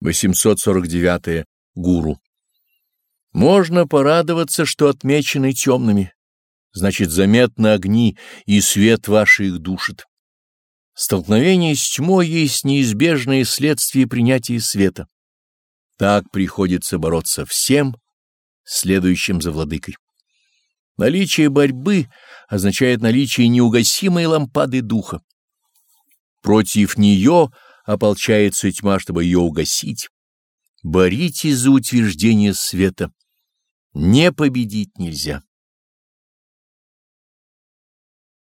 849. -е. Гуру. Можно порадоваться, что отмечены темными, значит, заметны огни, и свет ваш их душит. Столкновение с тьмой есть неизбежное следствие принятия света. Так приходится бороться всем, следующим за владыкой. Наличие борьбы означает наличие неугасимой лампады духа. Против нее ополчается тьма, чтобы ее угасить. Боритесь за утверждение света. Не победить нельзя.